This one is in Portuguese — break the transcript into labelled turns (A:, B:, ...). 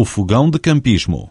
A: o fogão de campismo.